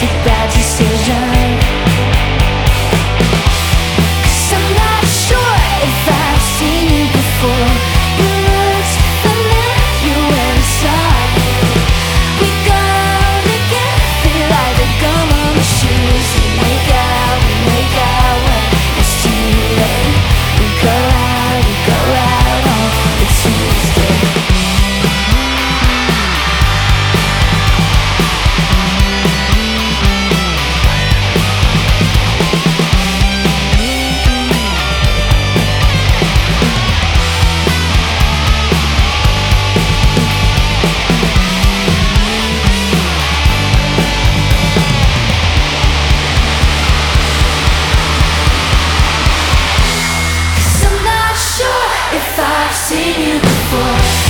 necesitas. seen you before.